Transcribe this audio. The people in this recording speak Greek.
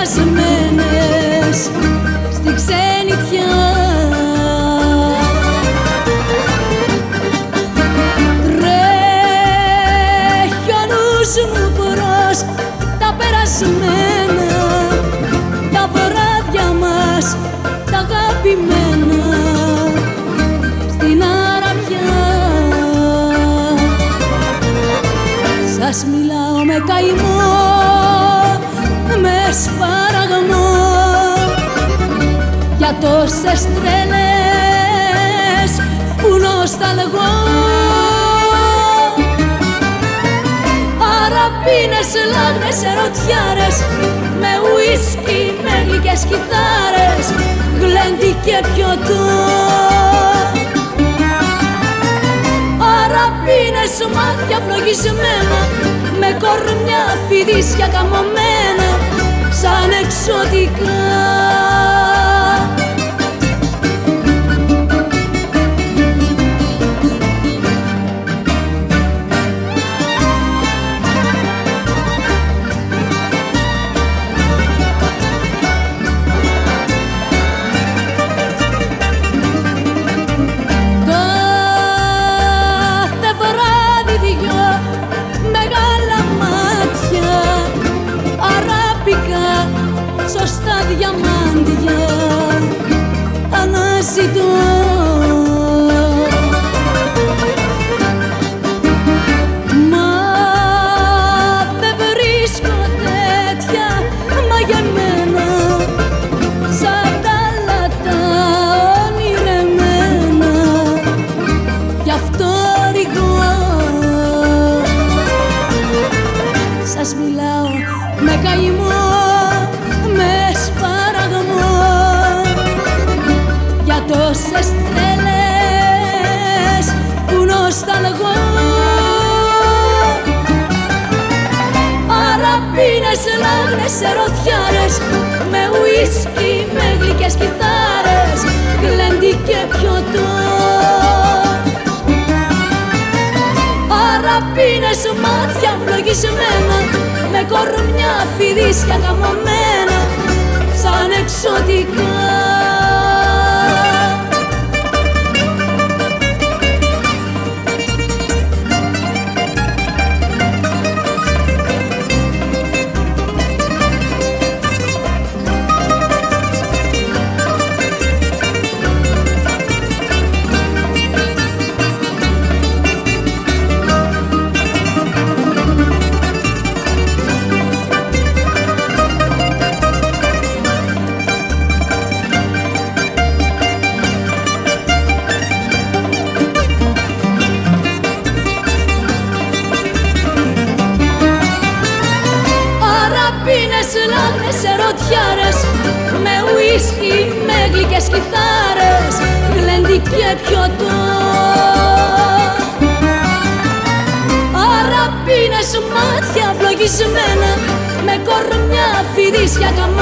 πεγασμένες στη ξενιτιά Τρέχει ο νους μου προς τα περασμένα τα βράδια μας τα αγαπημένα στην αραμιά Σας μιλάω με καημό με σπαραγμό για τόσες τρέλες που νοσταλγώ. Αραπίνες, λάγνες, ερωτιάρες με ουίσκι, με γλυκές κιθάρες γλέντι και πιωτό. Αραπίνες, μάτια φλογισμένα με κορμιά φιδίσια καμωμένα αναζητώ Μα δεν βρίσκω τέτοια μαγεμένα σαν τα άλλα τα ονειρεμένα. Γι' αυτό ρηγώ. Σας μιλάω με καημό, Αραπίνες, λάγνες, ερωτιάρες με ουίσκι, με γλυκές κιθάρες γλέντι και πιωτό Αραπίνες, μάτια φλογισμένα με κορμιά φιδίσια καμωμένα σαν εξωτικά Αραπίνες, λάγνες, ερωτιάρες με ουίσκι, με γλυκές κιθάρες γλέντι και πιωτό Αραπίνες, μάτια φλογισμένα με κορμιά φιδίσια καμωμένα